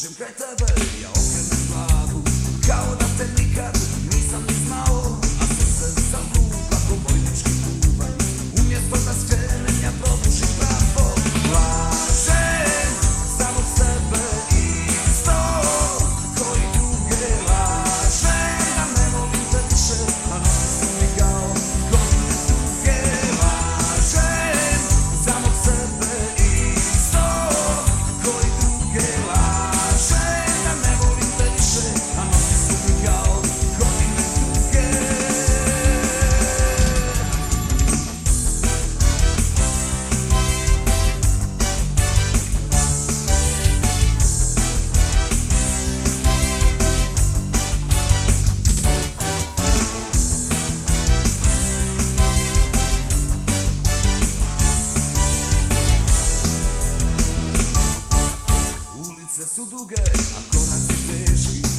czym kreta był, ja too good. I'm gonna be